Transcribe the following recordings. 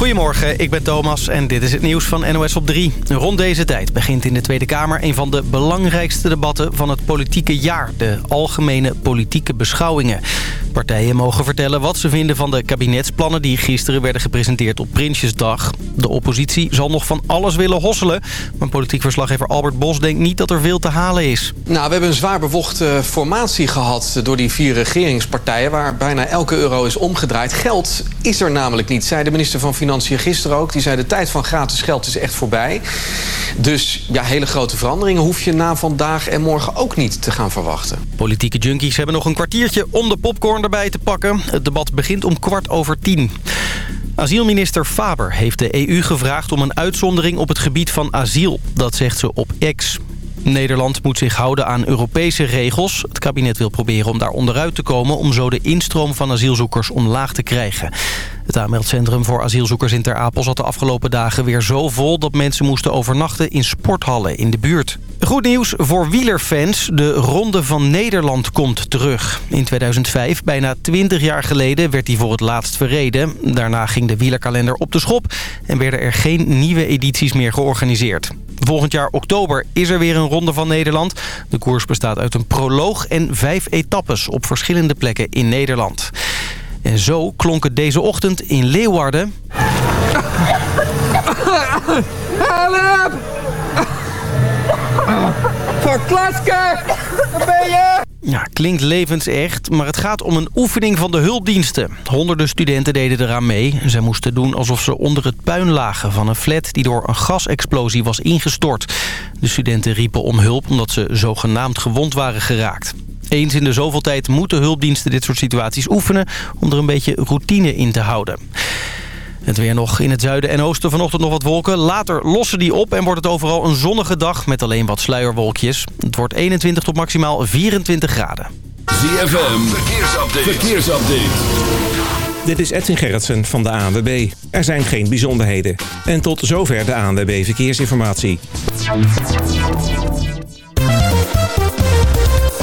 Goedemorgen, ik ben Thomas en dit is het nieuws van NOS op 3. Rond deze tijd begint in de Tweede Kamer een van de belangrijkste debatten van het politieke jaar. De algemene politieke beschouwingen. Partijen mogen vertellen wat ze vinden van de kabinetsplannen die gisteren werden gepresenteerd op Prinsjesdag. De oppositie zal nog van alles willen hosselen. Maar politiek verslaggever Albert Bos denkt niet dat er veel te halen is. Nou, we hebben een zwaar bevochten formatie gehad door die vier regeringspartijen... waar bijna elke euro is omgedraaid. Geld is er namelijk niet, zei de minister van Financiën gisteren ook. Die zei de tijd van gratis geld is echt voorbij. Dus ja, hele grote veranderingen hoef je na vandaag en morgen ook niet te gaan verwachten. Politieke junkies hebben nog een kwartiertje om de popcorn erbij te pakken. Het debat begint om kwart over tien. Asielminister Faber heeft de EU gevraagd om een uitzondering op het gebied van asiel. Dat zegt ze op X. Nederland moet zich houden aan Europese regels. Het kabinet wil proberen om daar onderuit te komen... om zo de instroom van asielzoekers omlaag te krijgen. Het aanmeldcentrum voor asielzoekers in Ter Apel zat de afgelopen dagen weer zo vol... dat mensen moesten overnachten in sporthallen in de buurt. Goed nieuws voor wielerfans. De Ronde van Nederland komt terug. In 2005, bijna 20 jaar geleden, werd hij voor het laatst verreden. Daarna ging de wielerkalender op de schop... en werden er geen nieuwe edities meer georganiseerd. Volgend jaar oktober is er weer een Ronde van Nederland. De koers bestaat uit een proloog en vijf etappes op verschillende plekken in Nederland. En zo klonk het deze ochtend in Leeuwarden. Help! Verklasker! Ja, klinkt levensecht, maar het gaat om een oefening van de hulpdiensten. Honderden studenten deden eraan mee. Ze moesten doen alsof ze onder het puin lagen van een flat die door een gasexplosie was ingestort. De studenten riepen om hulp omdat ze zogenaamd gewond waren geraakt. Eens in de zoveel tijd moeten hulpdiensten dit soort situaties oefenen... om er een beetje routine in te houden. Het weer nog in het zuiden en oosten vanochtend nog wat wolken. Later lossen die op en wordt het overal een zonnige dag met alleen wat sluierwolkjes. Het wordt 21 tot maximaal 24 graden. ZFM, verkeersupdate. verkeersupdate. Dit is Edwin Gerritsen van de ANWB. Er zijn geen bijzonderheden. En tot zover de ANWB Verkeersinformatie.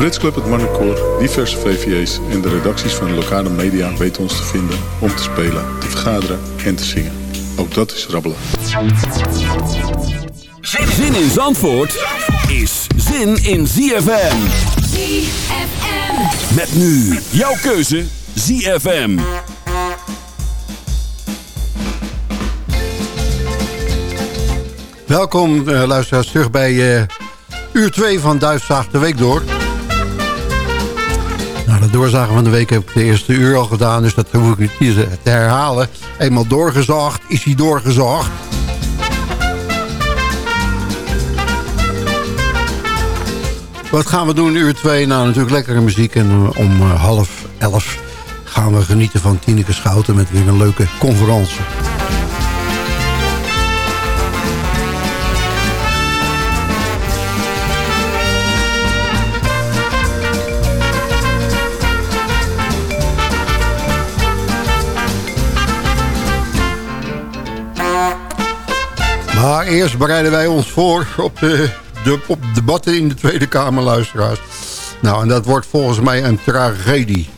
Brits Club, het Marnecoor, diverse VVA's en de redacties van de lokale media weten ons te vinden om te spelen, te vergaderen en te zingen. Ook dat is rabbelen. Zin in Zandvoort is zin in ZFM. ZFM. Met nu jouw keuze ZFM. Welkom uh, luisteraars terug bij uh, uur 2 van Duitsdag de Week Door. Nou, de doorzagen van de week heb ik de eerste uur al gedaan, dus dat hoef ik niet te herhalen. Eenmaal doorgezaagd, is hij doorgezaagd. Wat gaan we doen uur 2? Nou, natuurlijk lekkere muziek. En uh, om uh, half elf gaan we genieten van Tineke Schouten... met weer een leuke conferentie. Eerst bereiden wij ons voor op de, de debatten in de Tweede Kamer, luisteraars. Nou, en dat wordt volgens mij een tragedie.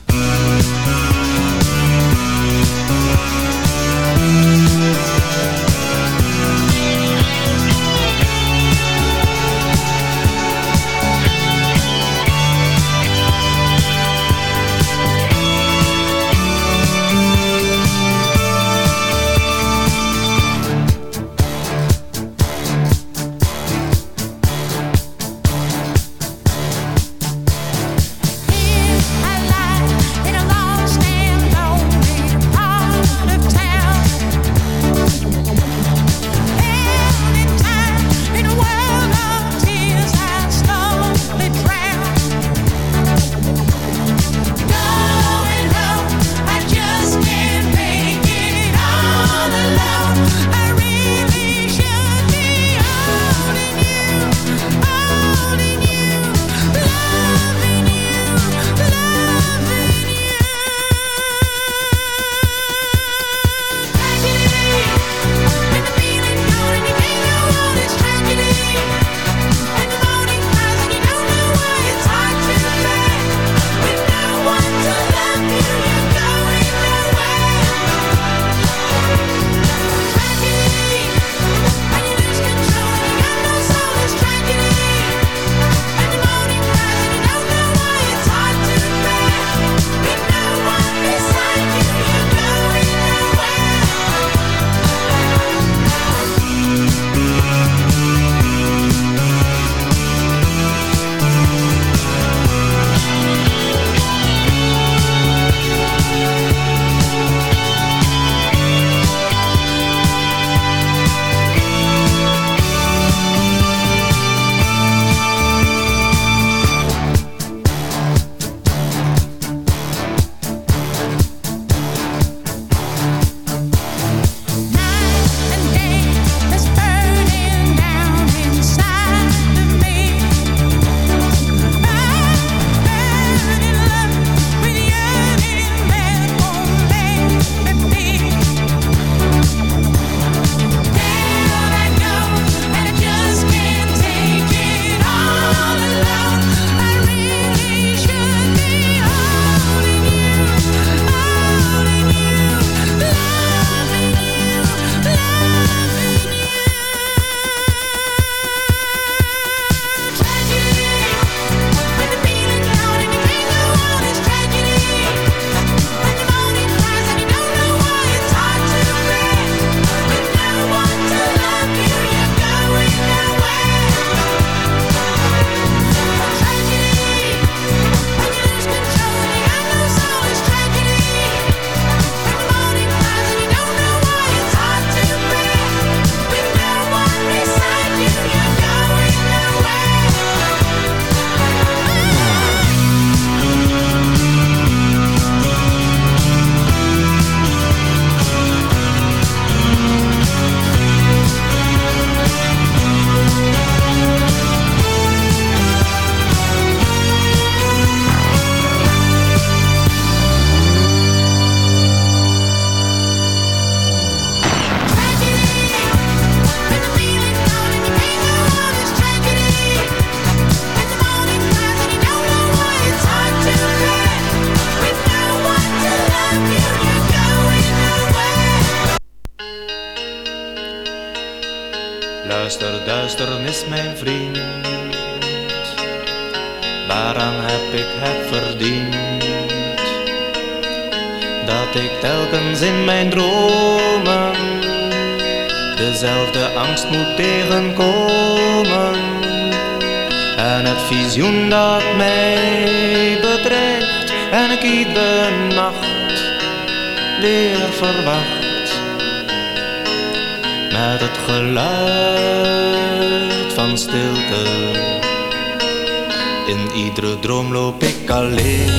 Iedere droom loop ik alleen,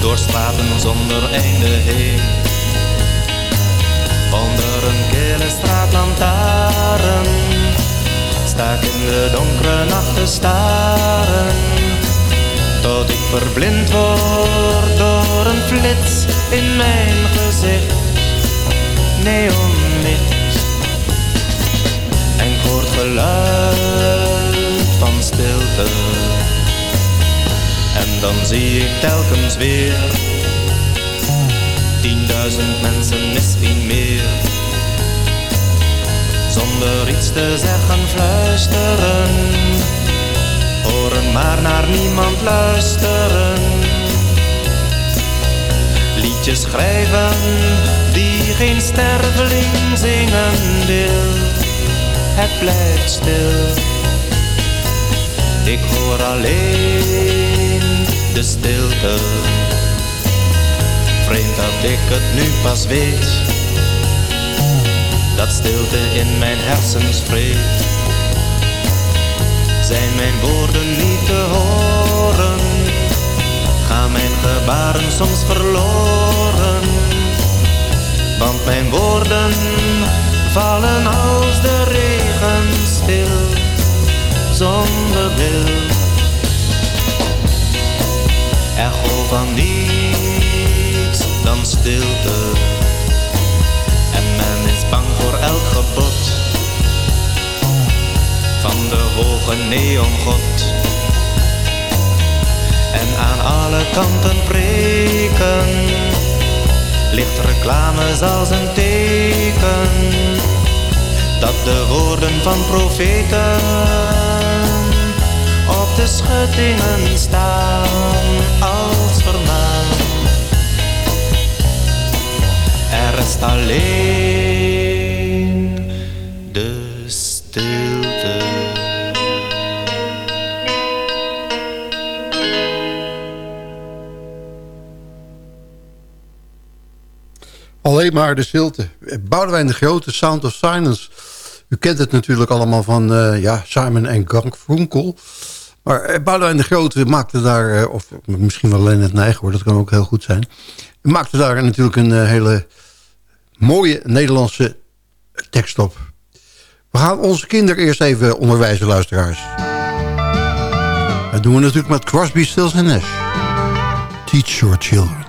door straten zonder einde heen. Onder een kille straatlantaarn sta ik in de donkere nacht te staren. Tot ik verblind word door een flits in mijn gezicht. Neon en ik hoor geluid van stilte. En dan zie ik telkens weer tienduizend mensen, misschien meer. Zonder iets te zeggen fluisteren, horen maar naar niemand luisteren. Liedjes schrijven die geen sterveling zingen wil het blijft stil. Ik hoor alleen de stilte. Vreemd dat ik het nu pas weet. Dat stilte in mijn hersens vreet. Zijn mijn woorden niet te horen? Gaan mijn gebaren soms verloren? Want mijn woorden vallen als de regen stil, zonder wil. Echo van niets dan stilte. En men is bang voor elk gebod van de hoge neongod. En aan alle kanten preken ligt reclame als een teken dat de woorden van profeten de schuttingen staan als vermaan. Er is alleen de stilte. Alleen maar de stilte. Boudewijn de Grote, Sound of Silence. U kent het natuurlijk allemaal van uh, ja, Simon en Garfunkel. Maar Boudewijn de Grote maakte daar, uh, of misschien wel alleen het Nijgen hoor, dat kan ook heel goed zijn. Maakte daar natuurlijk een hele mooie Nederlandse tekst op. We gaan onze kinderen eerst even onderwijzen, luisteraars. Dat doen we natuurlijk met Crosby, Stills Nash. Teach your children.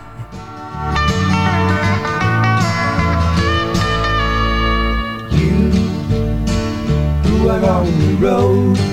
are on the road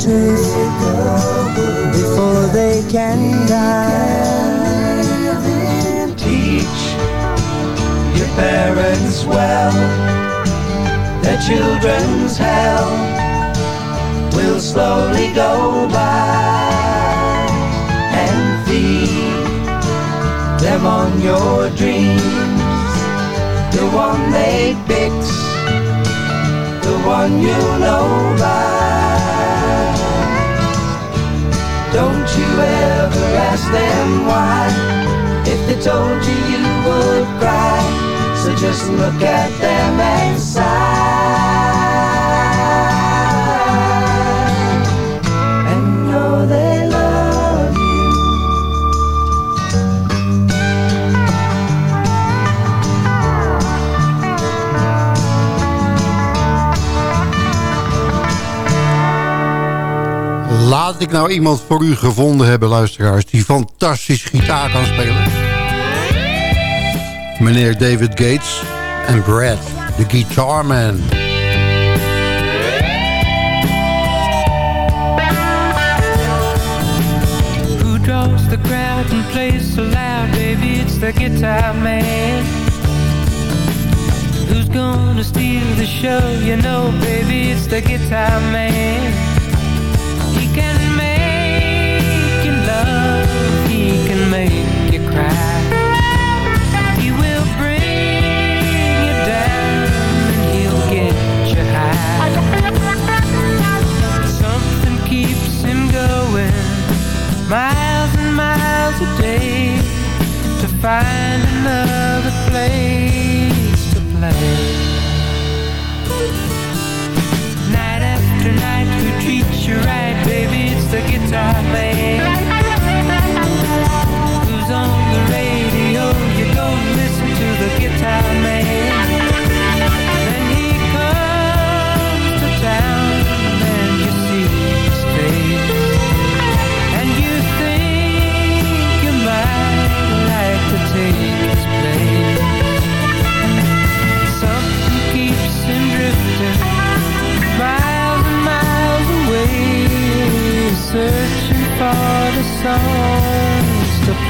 Truth before they can die. Teach your parents well. Their children's hell will slowly go by and feed them on your dreams. The one they picked, the one you know by. Don't you ever ask them why. If they told you, you would cry. So just look at them and sigh. Laat ik nou iemand voor u gevonden hebben, luisteraars... die fantastisch gitaar kan spelen. Meneer David Gates en Brad, de Guitar Man. Who draws the crowd and plays so loud, baby? It's the guitar man. Who's gonna steal the show? You know, baby, it's the guitar man.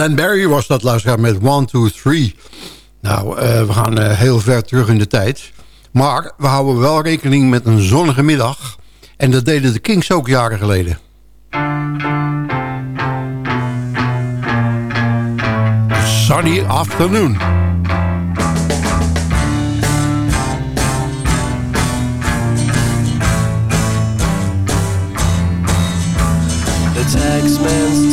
Len Barry was dat luisteraar met 1, 2, 3. Nou, eh, we gaan eh, heel ver terug in de tijd. Maar we houden wel rekening met een zonnige middag. En dat deden de Kings ook jaren geleden. Sunny afternoon. The taxman's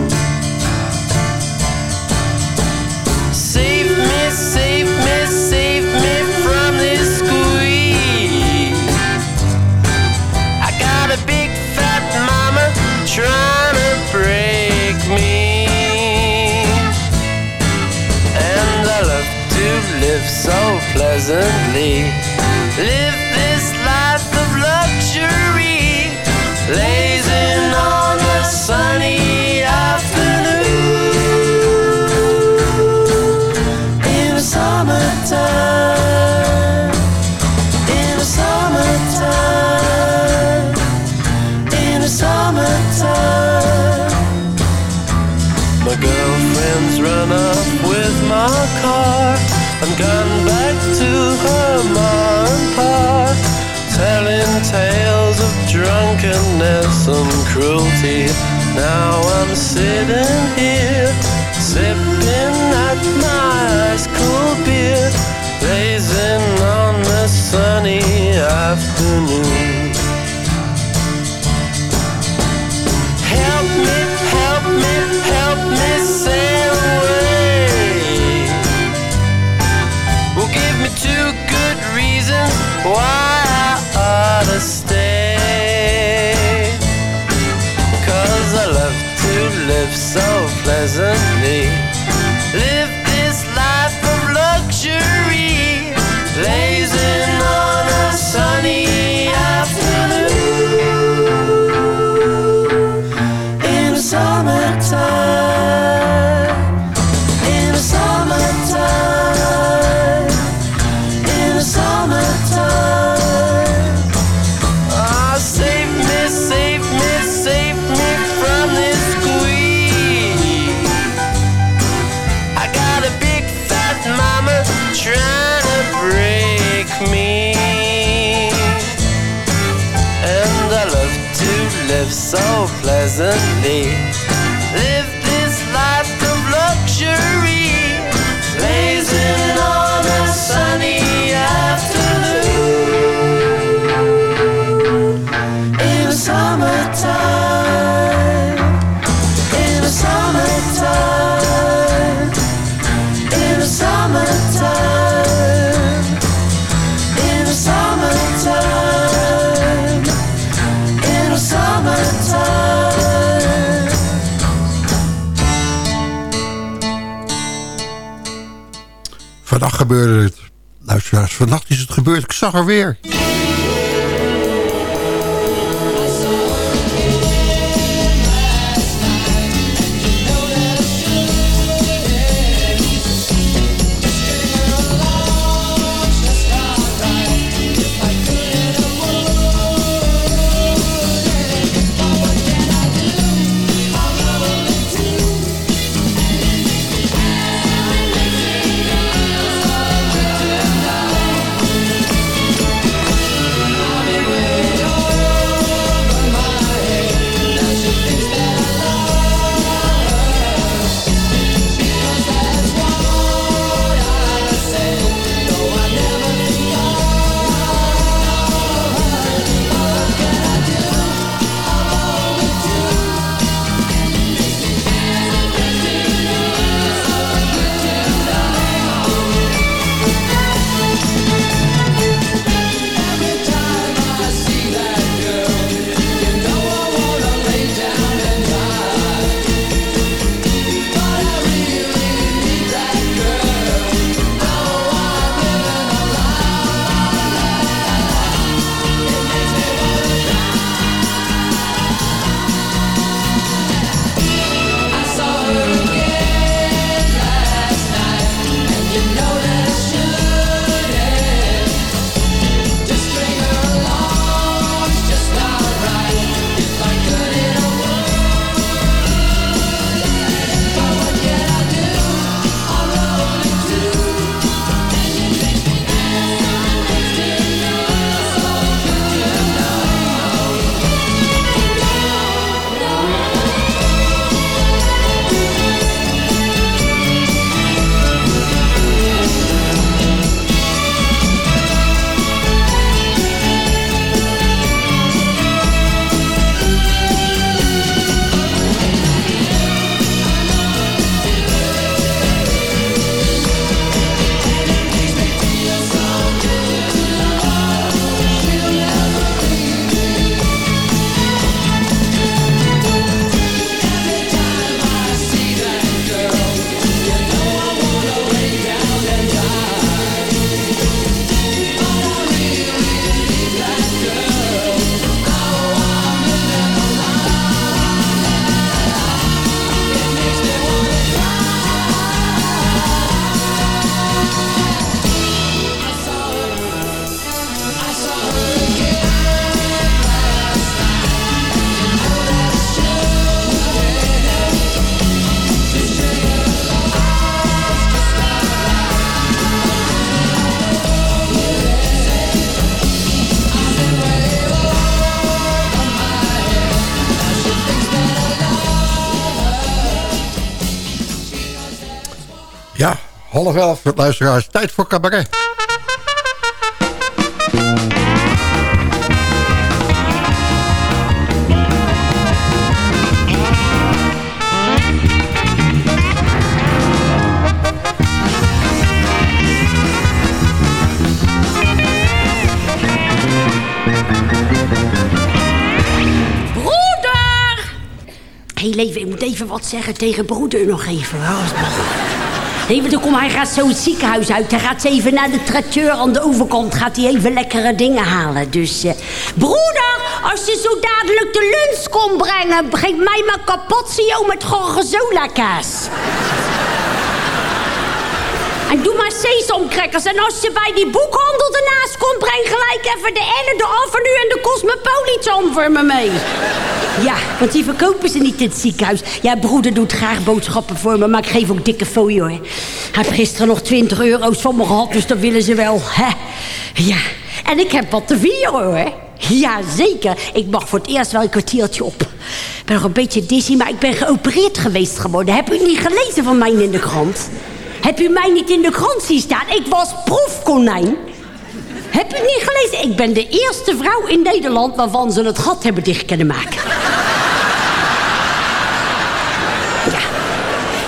pleasantly. Live this life of luxury, blazing on the sun. afternoon. Help me, help me, help me sail away. Well, give me two good reasons why I ought to stay. Cause I love to live so pleasantly. gebeurde. Luisteraars, vannacht is het gebeurd. Ik zag er weer. half elf, luisteraars. Tijd voor cabaret. Broeder! Hé, hey, leven, ik moet even wat zeggen tegen broeder nog even. Nee, want kom, hij gaat zo het ziekenhuis uit. Hij gaat even naar de tracteur aan de overkant. Gaat hij even lekkere dingen halen. Dus, eh, broeder, als je zo dadelijk de lunch komt brengen... geef mij maar cappuccino met gorgonzola kaas. En doe maar sesamcrackers. En als je bij die boekhandel ernaast komt... breng gelijk even de Elle, de Avenue en de Cosmopolitan voor me mee. Ja, want die verkopen ze niet in het ziekenhuis. Ja, broeder doet graag boodschappen voor me, maar ik geef ook dikke fooi hoor. Hij heeft gisteren nog 20 euro's van me gehad, dus dat willen ze wel. Hè? Ja, en ik heb wat te vieren hoor. Ja, zeker. Ik mag voor het eerst wel een kwartiertje op. Ik ben nog een beetje dizzy, maar ik ben geopereerd geweest geworden. Heb u niet gelezen van mij in de krant? Heb u mij niet in de krant zien staan? Ik was proefkonijn. Heb u niet gelezen? Ik ben de eerste vrouw in Nederland waarvan ze het gat hebben dicht kunnen maken. Ja.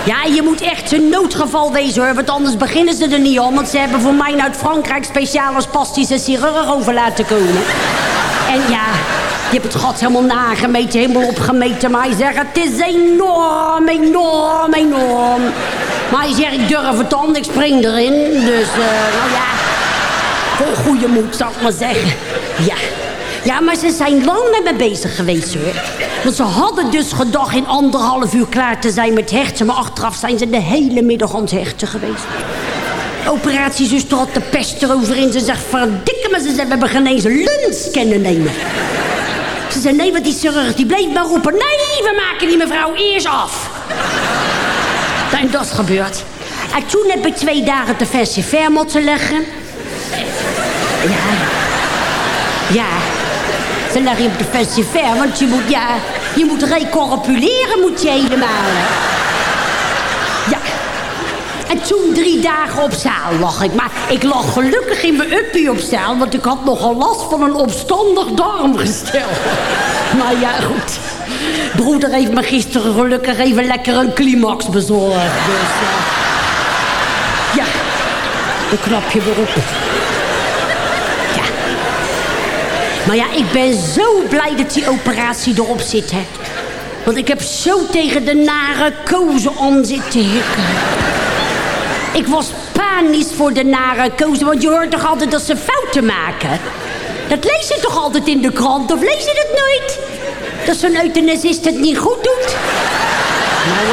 Ja, je moet echt een noodgeval wezen hoor, want anders beginnen ze er niet om. Want ze hebben voor mij uit Frankrijk speciale spastische chirurg over laten komen. En ja, je hebt het gat helemaal nagemeten, helemaal opgemeten. Maar hij zegt, het is enorm, enorm, enorm. Maar hij zegt, ik durf het dan, ik spring erin. Dus, uh, nou ja, vol goede moed, zou ik maar zeggen. Ja. Ja, maar ze zijn lang met me bezig geweest, hoor. Want ze hadden dus gedacht in anderhalf uur klaar te zijn met hechten. Maar achteraf zijn ze de hele middag aan het hechten geweest. Operatiezuster had de pest erover in. Ze zegt, verdikke me, ze hebben geen eens lunch kunnen nemen. Ze zei, nee, want die chirurg die bleef maar roepen... nee, we maken die mevrouw eerst af. En dat is gebeurd. En toen heb ik twee dagen te ver moeten leggen. Ja. Ja. Ze je op de festival, want je moet, ja, je moet recorpuleren moet je helemaal. Ja. En toen drie dagen op zaal lag ik. Maar ik lag gelukkig in mijn uppie op zaal, want ik had nogal last van een opstandig darmgestel. Maar ja, goed. Broeder heeft me gisteren gelukkig even lekker een climax bezorgd. Dus, uh, ja, een knapje weer. Maar ja, ik ben zo blij dat die operatie erop zit, hè. Want ik heb zo tegen de nare kozen om zitten hikken. Ik was panisch voor de nare kozen, want je hoort toch altijd dat ze fouten maken? Dat lees je toch altijd in de krant, of lees je dat nooit? Dat zo'n euthanasist het niet goed doet? Nou,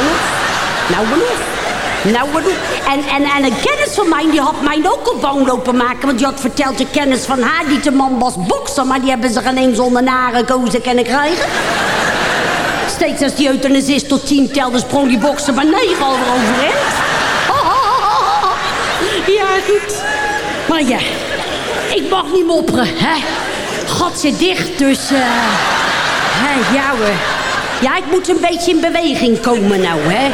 nou, nou, nou, en, en, en een kennis van mij, die had mij ook op bang lopen maken. Want die had verteld de kennis van haar, die de man was bokser. Maar die hebben ze geen eens onder nare kozen kunnen krijgen. Steeds als die euthanasist tot tien telde, sprong die bokser maar negen over overeind. Ja, goed. Maar ja, ik mag niet mopperen, hè. Gat zit dicht, dus... Uh, ja. Ja, ik moet een beetje in beweging komen nou, hè.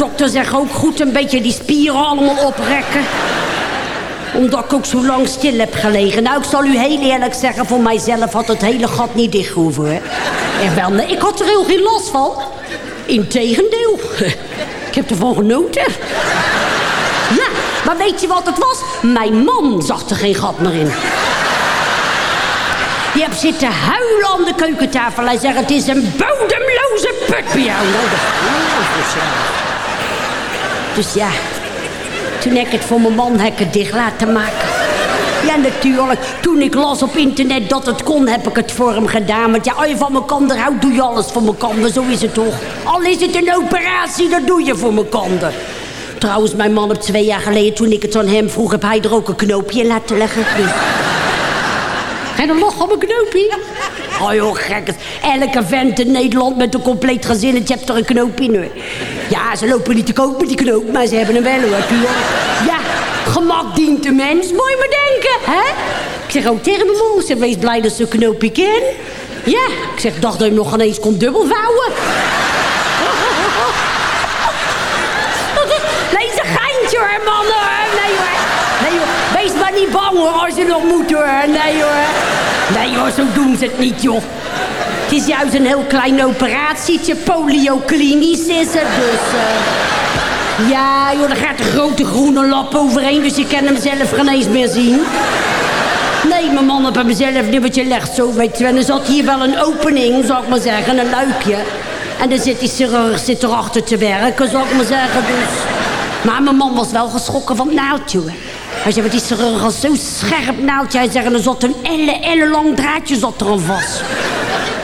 Dokter zegt ook goed een beetje die spieren allemaal oprekken. Omdat ik ook zo lang stil heb gelegen. Nou, ik zal u heel eerlijk zeggen, voor mijzelf had het hele gat niet dicht hoeven. En wel, nee, ik had er heel geen last van. Integendeel. Ik heb ervan genoten. Ja, maar weet je wat het was? Mijn man zag er geen gat meer in. Die heb zitten huilen aan de keukentafel. Hij zegt, het is een bodemloze put bij jou. Nou, dus ja, toen heb ik het voor mijn man heb ik het dicht laten maken. Ja, natuurlijk. Toen ik las op internet dat het kon, heb ik het voor hem gedaan. Want ja, als je van mijn kant houdt, doe je alles voor mijn kant. Zo is het toch. Al is het een operatie, dat doe je voor mijn kanten. Trouwens, mijn man op twee jaar geleden, toen ik het aan hem vroeg... heb hij er ook een knoopje in laten leggen. Dus... En dan lag op een knoopje. Oh joh, gek. Elke vent in Nederland met een compleet gezinnetje hebt er een knoop in. Ja, ze lopen niet te koop met die knoop, maar ze hebben hem wel hoor. Ja, gemak dient de mens, mooi maar denken, hè? Ik zeg ook tegen mijn moeder, ze wees blij dat ze een knoopje ken. Ja, ik zeg, dacht dat je nog ineens kon dubbelvouwen. Nee, is een geintje hoor, mannen. Nee hoor. Nee hoor, wees maar niet bang hoor, als je nog moet hoor. Nee hoor. Nee hoor, zo doen ze het niet joh. Het is juist een heel klein operatietje. Polioklinisch is het dus. Uh... Ja, joh, daar gaat een grote groene lap overheen. Dus je kan hem zelf geen eens meer zien. Nee, mijn man heeft hem zelf nippertje legt zo, weet je. En er zat hier wel een opening, zou ik maar zeggen, een luikje. En dan zit die chirurg zit erachter te werken, zou ik maar zeggen. Dus. Maar mijn man was wel geschrokken van het naaldje. Hij zei, wat die chirurg had zo'n scherp naaldje. Hij zei, er zat een elle, elle lang draadje zat er aan vast.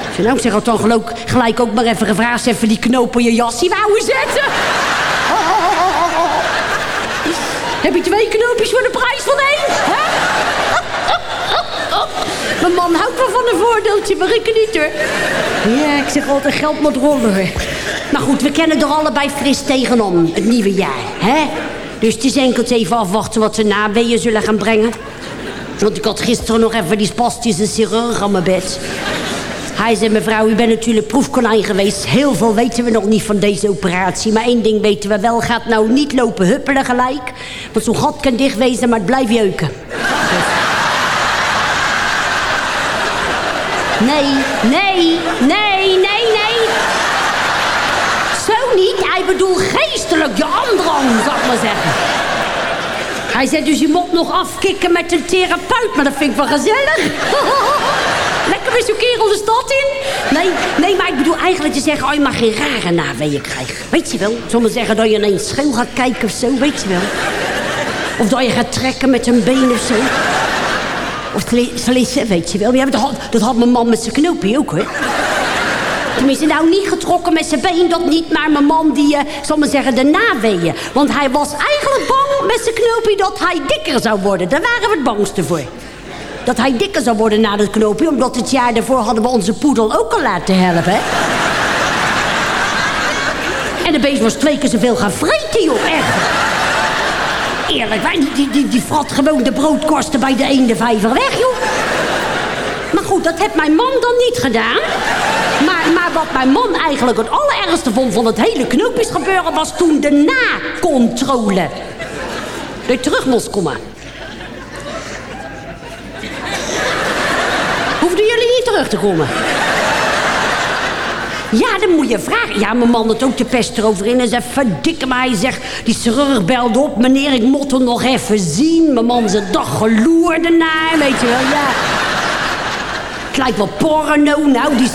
Ik zei, nou, ik zeg had dan gelijk, gelijk ook maar even gevraagd... even die knoop in je jasje wouden zetten. Heb je twee knoopjes voor de prijs van één? Mijn man houdt wel van een voordeeltje, maar ik niet hoor. Ja, ik zeg altijd geld moet rollen. Maar goed, we kennen er allebei fris tegenaan, het nieuwe jaar. Hè? Dus het is enkel even afwachten wat ze naweeën zullen gaan brengen. Want ik had gisteren nog even die spastische chirurg aan mijn bed. Hij zei, mevrouw, u bent natuurlijk proefkonijn geweest. Heel veel weten we nog niet van deze operatie. Maar één ding weten we wel, gaat nou niet lopen huppelen gelijk. Want zo'n gat kan dicht wezen, maar het blijft jeuken. Nee, nee, nee, nee, nee. Zo niet. Hij bedoelt geestelijk je zou ik maar zeggen. Hij zei dus je moet nog afkicken met een therapeut. Maar dat vind ik wel gezellig. Lekker met zo'n kerel de stad in. Nee, nee, maar ik bedoel eigenlijk te zeggen... Oh, je mag geen rare naweeën krijgen. Weet je wel? We zeggen dat je ineens scheel gaat kijken of zo? Weet je wel? Of dat je gaat trekken met een been of zo. Of slissen, weet je wel. Ja, dat, had, dat had mijn man met zijn knoopje ook, hoor. Tenminste, nou niet getrokken met zijn been, dat niet. Maar mijn man die, uh, zal maar zeggen, de naweeën. Want hij was eigenlijk bang met zijn knoopje dat hij dikker zou worden. Daar waren we het bangste voor. Dat hij dikker zou worden na dat knoopje. Omdat het jaar daarvoor hadden we onze poedel ook al laten helpen. En de beest was twee keer zoveel gaan vreten, joh. Echt. Eerlijk, wij, die, die, die, vrat gewoon de broodkosten bij de ene vijver weg, joh. Maar goed, dat heeft mijn man dan niet gedaan. Maar, wat mijn man eigenlijk het allerergste vond van het hele knoopjes gebeuren... was toen de nakontrole. Dat terug moest komen. Hoefden jullie niet terug te komen? Ja, dan moet je vragen. Ja, mijn man had ook de pest erover in. En zei, verdikke mij, zegt, die chirurg belde op. Meneer, ik moet hem nog even zien. Mijn man zijn dag geloerde naar, weet je wel, ja. Het lijkt wel porno. Nou, die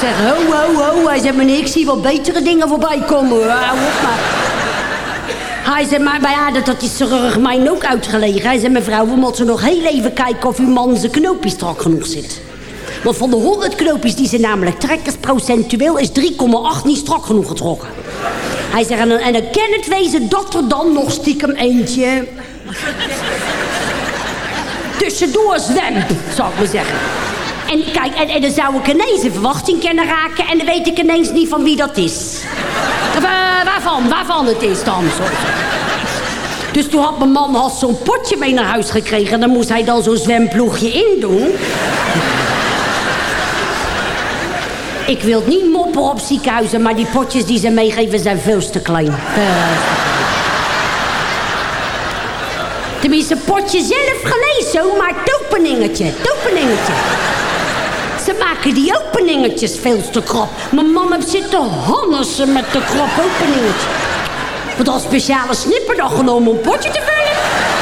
zegt, ho, ho, ho. Hij zegt, meneer, ik zie wel betere dingen voorbij komen. Hou op, maar... Hij zei, maar bij dat had die chirurg mij ook uitgelegen. Hij zei, mevrouw, we moeten nog heel even kijken of uw man zijn knoopje strak genoeg zit. Want van de 100 knoopjes die ze namelijk trekken, procentueel is 3,8 niet strak genoeg getrokken. Hij zegt, en, en dan kan het wezen dat er dan nog stiekem eentje... tussendoor zwemt, zou ik maar zeggen. En kijk, en, en dan zou ik ineens in verwachting kunnen raken... en dan weet ik ineens niet van wie dat is. Of, eh, waarvan, waarvan het is dan. Zo. Dus toen had mijn man had zo'n potje mee naar huis gekregen... en dan moest hij dan zo'n zwemploegje in doen. Ik wil niet mopperen op ziekenhuizen... maar die potjes die ze meegeven zijn veel te klein. Klein. Tenminste, potje zelf gelezen maar het openingetje. Ze maken die openingetjes veel te krap. Mijn man heeft zitten hannesen met de krap openingetje. Wat al speciale snipperdag genomen om een potje te vullen.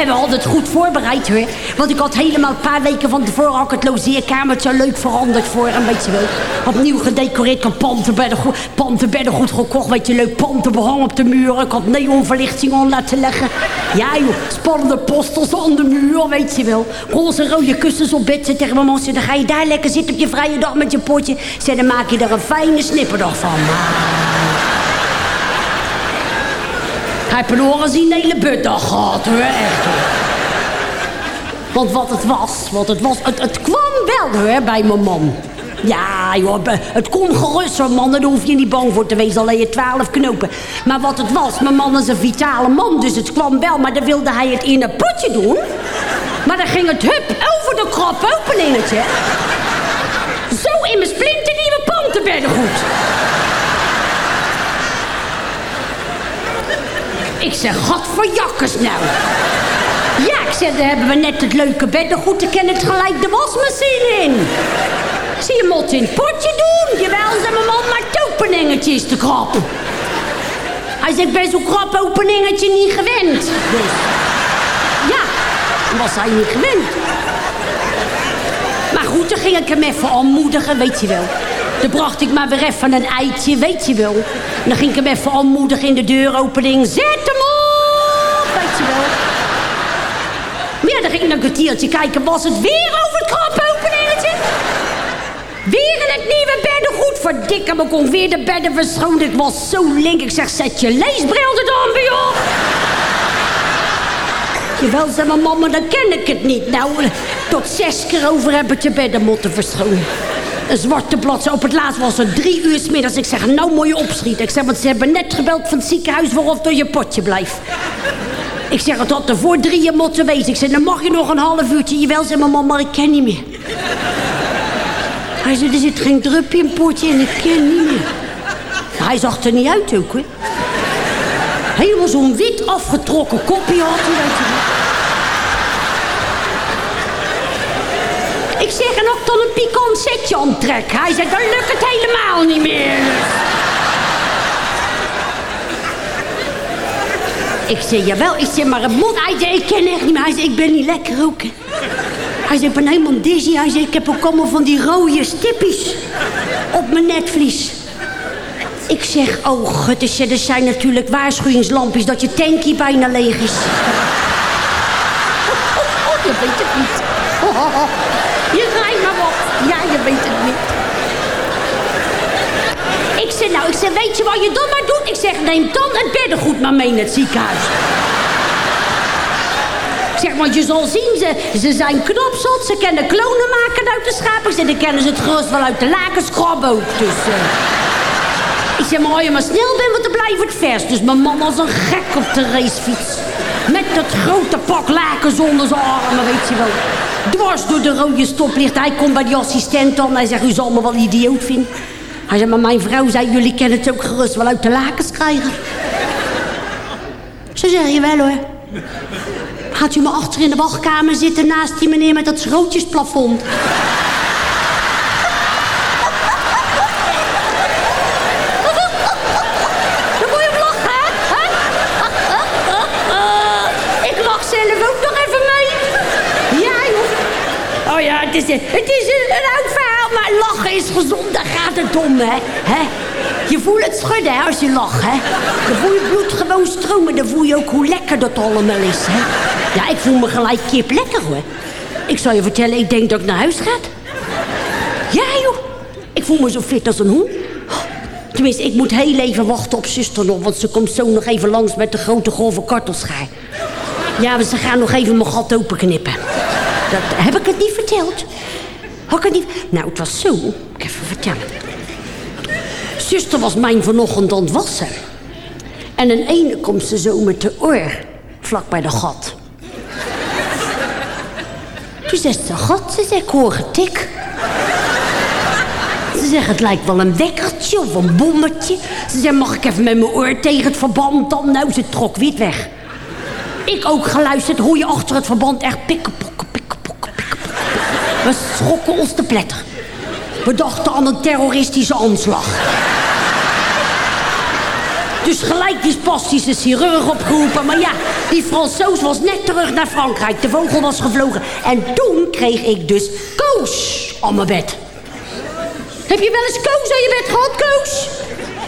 En, we hadden het goed voorbereid hoor. Want ik had helemaal een paar weken van tevoren had ik het logeerkamertje leuk veranderd voor een beetje wel. Opnieuw gedecoreerd, ik goed- panterbedden goed gekocht. Weet je, leuk panterbehang op de muur. Ik had neonverlichting aan laten leggen. Ja joh, spannende posters aan de muur, weet je wel. Roze rode kussens op bed. Zei tegen mijn man, dan ga je daar lekker zitten op je vrije dag met je potje. Zei, dan maak je er een fijne snipperdag van. Hij heeft een originele buddag gehad, hoor. Echt. Want wat het was, wat het was, het, het kwam wel, hoor, bij mijn man. Ja, joh, het kon gerust, hoor, man. Daar hoef je niet bang voor te wezen, alleen je twaalf knopen. Maar wat het was, mijn man is een vitale man, dus het kwam wel. Maar dan wilde hij het in een potje doen. Maar dan ging het hup over de krop openingetje. Zo in mijn splinternieuwe pantenbeddengoed. Ik zeg, gat voor jakkers nou. Ja, ik zeg, daar hebben we net het leuke beddengoed. Dan kan het gelijk de wasmachine in. Zie je mot in het potje doen. Jawel, zei mijn man, maar het openingetje is te krap. Hij zegt, ik ben zo'n krap openingetje niet gewend. Dus, ja, was hij niet gewend. Maar goed, dan ging ik hem even aanmoedigen, weet je wel. Dan bracht ik maar weer even een eitje, weet je wel. En dan ging ik hem even aanmoedigen in de deuropening. Zet hem op, weet je wel. Maar ja, dan ging ik een kwartiertje kijken. Was het weer over het krapopeningetje? Weer in het nieuwe beddengoed. Verdikke me, kon weer de bedden verschonen. Ik was zo link. Ik zeg, zet je leesbril er dan weer op. Jawel, zei mijn mama, dan ken ik het niet. Nou, tot zes keer over heb ik je bedden moeten verschonen. Een zwarte blad. Op het laatst was het drie uur 's middags. Ik zeg, nou moet je opschieten. Ik zeg, want ze hebben net gebeld van het ziekenhuis... waarop door je potje blijft. Ik zeg, het had er voor drieën moeten wezen. Ik zeg, dan mag je nog een half uurtje. Jawel, zei mijn man, maar ik ken niet meer. Hij zei, er zit geen drupje in potje en ik ken niet meer. Hij zag er niet uit ook, hè. Helemaal zo'n wit afgetrokken kopje had hij, weet Ik zeg, en ook dan een pikant setje omtrek. Hij zei, dan lukt het helemaal niet meer. Ik zei, jawel. Ik zeg, maar het moet. Hij zei, ik ken echt niet meer. Hij zei, ik ben niet lekker ook. Hij zei, ik ben helemaal dizzy. Hij zei, ik heb ook allemaal van die rode stippies op mijn netvlies. Ik zeg, oh god, er zijn natuurlijk waarschuwingslampjes dat je tankie bijna leeg is. Oh, je weet het niet. Je rijdt maar op. Ja, je weet het niet. Ik zeg, weet je wat je dan maar doet? Ik zeg, neem dan het beddengoed maar mee naar het ziekenhuis. Ik zeg, want je zal zien, ze, ze zijn knopzot. Ze kennen klonen maken uit de schapen. Dan kennen ze het gerust wel uit de lakenskrab ook. Dus, eh. Ik zeg, maar als je maar snel bent, want dan blijft het vers. Dus mijn man was een gek op de racefiets. Met dat grote pak lakens onder zijn armen, weet je wel. Dwars door de rode stoplicht. Hij komt bij die assistent dan. Hij zegt, u zal me wel idioot vinden. Hij zei, maar mijn vrouw zei, jullie kennen het ook gerust wel uit de lakens krijgen. Ze zeggen, wel hoor. Gaat u maar achter in de wachtkamer zitten naast die meneer met dat schrootjesplafond. Dan moet je hem lachen, hè? Hè? Ik lach zelf ook nog even mee. Ja, joh. Oh ja, het is, het is een, een oud verhaal, maar lachen is gezond. Om, hè? Je voelt het schudden, als je lacht, hè? Dan voel je bloed gewoon stromen. Dan voel je ook hoe lekker dat allemaal is, hè? Ja, ik voel me gelijk kip lekker, hoor. Ik zal je vertellen, ik denk dat ik naar huis ga. Ja, joh. Ik voel me zo fit als een hoen. Tenminste, ik moet heel even wachten op zuster nog... want ze komt zo nog even langs met de grote grove kartelschaar. Ja, maar ze gaan nog even mijn gat openknippen. Dat, heb ik het niet verteld? Had ik het niet... Nou, het was zo. Ik even vertellen. Zuster was mijn vanochtend aan het wassen. En een ene komt ze zo met de oor vlak bij de gat. Toen zegt ze, gat, ze zegt, ik hoor getik. Ze zegt, het lijkt wel een wekkertje of een bommetje. Ze zegt, mag ik even met mijn oor tegen het verband dan? Nou, ze trok wit weg. Ik ook geluisterd, hoor je achter het verband echt pikken, pokken, pikken, pokken, pikken, pokken. We schrokken ons te pletter. We dachten aan een terroristische aanslag. Dus gelijk die spastische chirurg opgeroepen. Maar ja, die Fransoos was net terug naar Frankrijk. De vogel was gevlogen. En toen kreeg ik dus Koos aan mijn bed. Heb je wel eens Koos aan je bed gehad, Koos?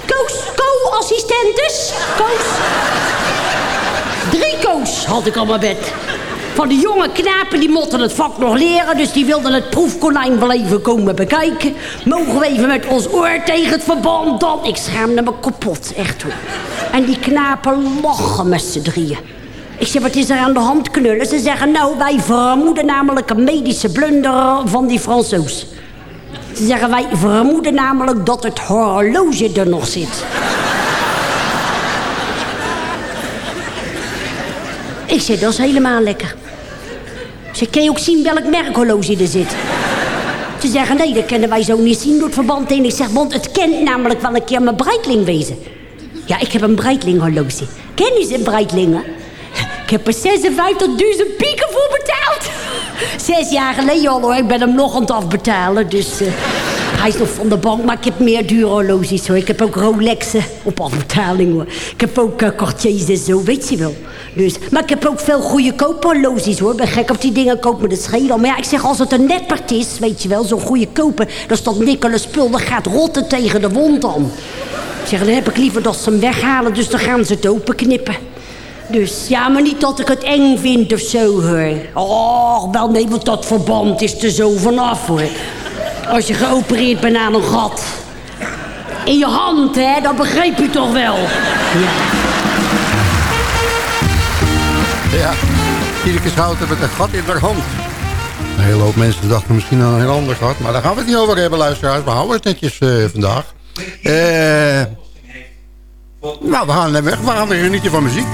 Koos, co-assistentes? Koos? Drie Koos had ik aan mijn bed. Van die jonge knapen die mochten het vak nog leren... dus die wilden het proefkonijn wel even komen bekijken. Mogen we even met ons oor tegen het verband dan? Ik schaamde me kapot, echt hoor. En die knapen lachen met z'n drieën. Ik zeg, wat is er aan de hand, knullen? Ze zeggen, nou, wij vermoeden namelijk een medische blunder van die Fransoos. Ze zeggen, wij vermoeden namelijk dat het horloge er nog zit. Ik zeg, dat is helemaal lekker. Zeg, kan je ook zien welk merkhorloge er zit? Ze zeggen, nee, dat kunnen wij zo niet zien door het verband heen. Ik zeg, want het kent namelijk wel een keer mijn Breitling wezen. Ja, ik heb een Breitling horloge. Ken je ze, Breitlingen? Ik heb er 56.000 pieken voor betaald. Zes jaar geleden al hoor, ik ben hem nog aan het afbetalen. Dus eh, hij is nog van de bank, maar ik heb meer dure horloges hoor. Ik heb ook Rolexen op afbetaling hoor. Ik heb ook uh, Cartiers en zo, weet je wel. Dus, maar ik heb ook veel goede horloges hoor. Ben gek op die dingen, koop me de schedel. Maar ja, ik zeg als het een netpart is, weet je wel, zo'n goede koper... dan dat nikkelen spul, dat gaat rotten tegen de wond aan. Ik zeg, dan heb ik liever dat ze hem weghalen, dus dan gaan ze het openknippen. Dus ja, maar niet dat ik het eng vind of zo hoor. Oh, wel nee, want dat verband is er zo vanaf hoor. Als je geopereerd bent aan een gat. In je hand, hè, dat begreep je toch wel. Ja. Ja, schouten met een gat in haar hand. Een hele hoop mensen dachten misschien aan een heel ander gat. Maar daar gaan we het niet over hebben, luisteraars. We houden het netjes uh, vandaag. Eh... nou, we gaan weg. We gaan weer een genieten van muziek.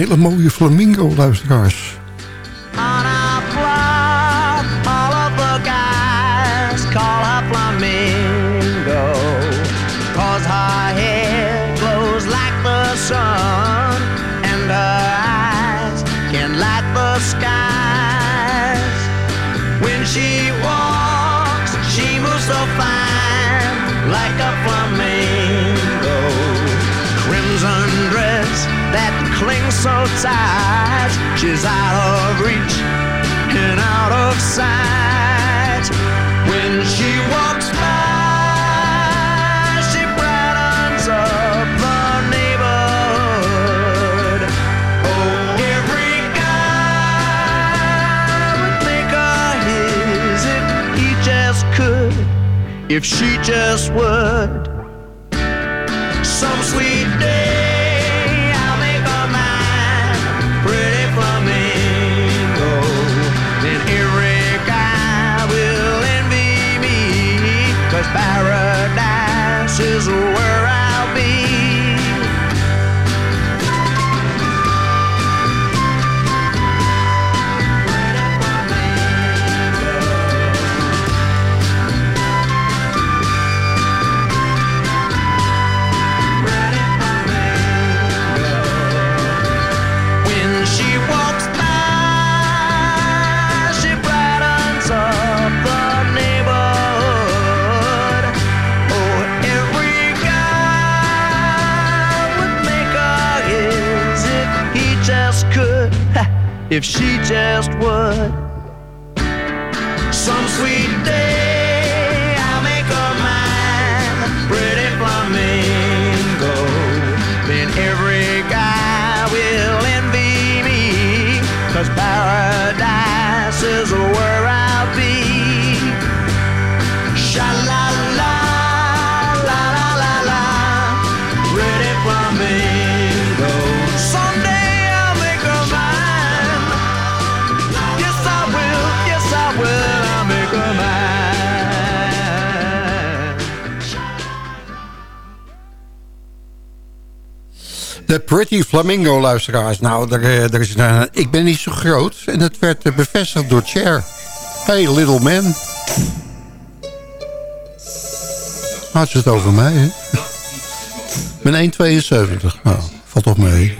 Hele mooie flamingo, luisteraars. If she just would if she just would. Some sweet day. De Pretty Flamingo luisteraars. Nou, er, eh, er is een, eh, ik ben niet zo groot. En dat werd eh, bevestigd door Cher. Hey, little man. Had ze het over mij, hè? Ik ben 1,72. Nou, valt toch mee.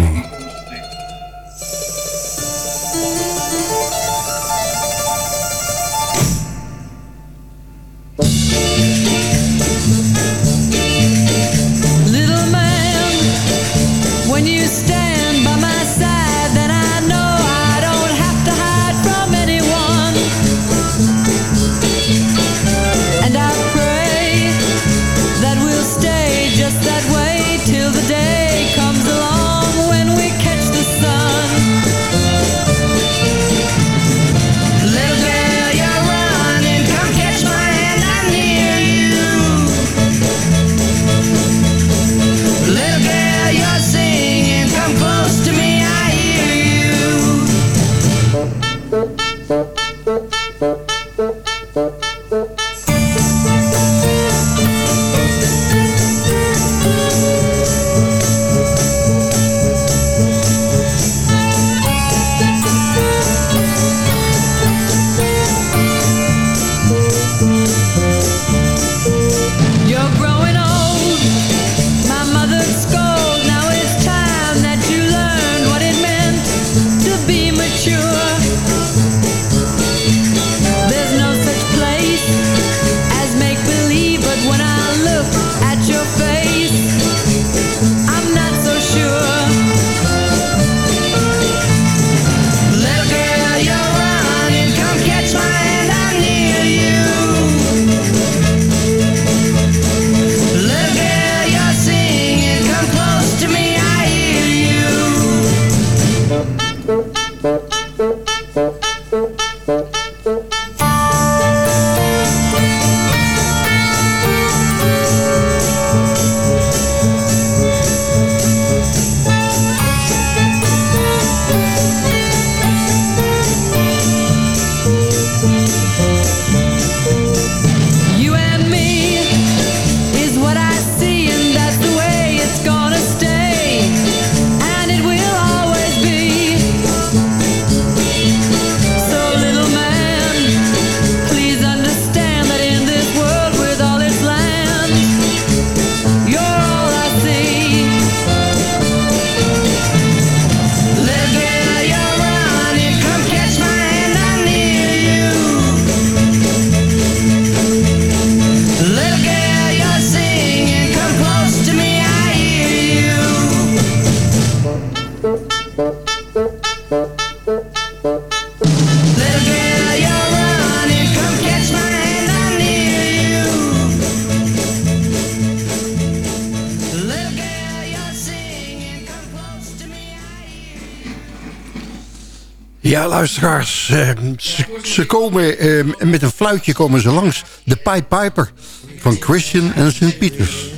luisteraars. Eh, ze, ze, komen eh, met een fluitje komen ze langs. De Pied Piper van Christian en St. Pieters.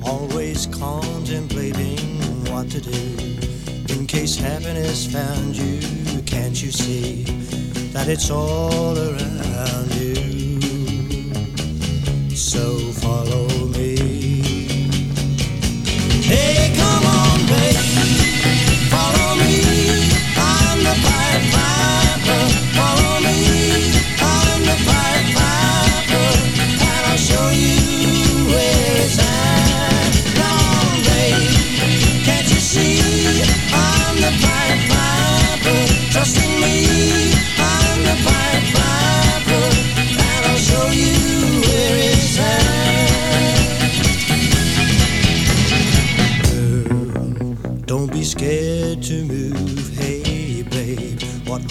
Always contemplating what to do. In case happiness found you, can't you see that it's all around you? So follow me. Hey, come on. fly, fly.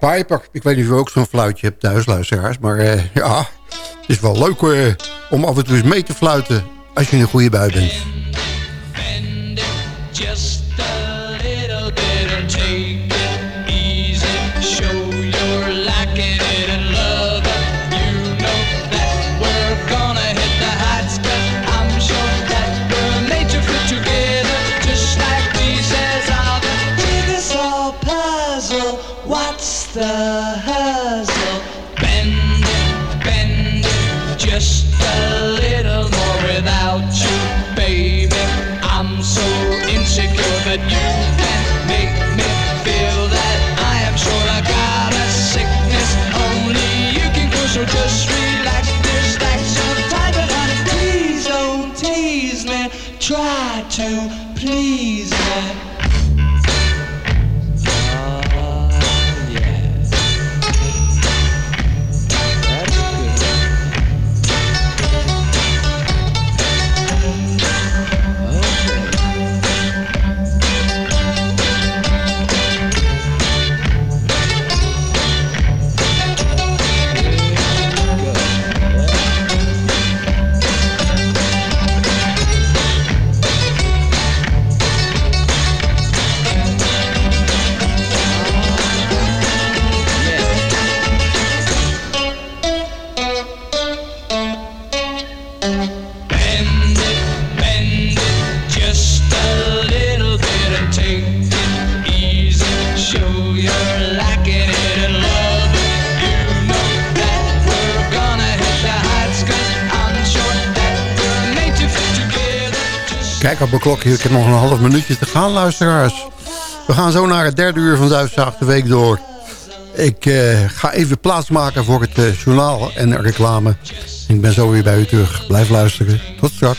Piper. Ik weet niet of u ook zo'n fluitje hebt thuis, luisteraars. Maar eh, ja, het is wel leuk eh, om af en toe eens mee te fluiten... als je in een goede bui bent. Mijn klokje, ik heb nog een half minuutje te gaan, luisteraars. We gaan zo naar het derde uur van Duitsdag de Week door. Ik eh, ga even plaatsmaken voor het eh, journaal en reclame. Ik ben zo weer bij u terug. Blijf luisteren. Tot straks.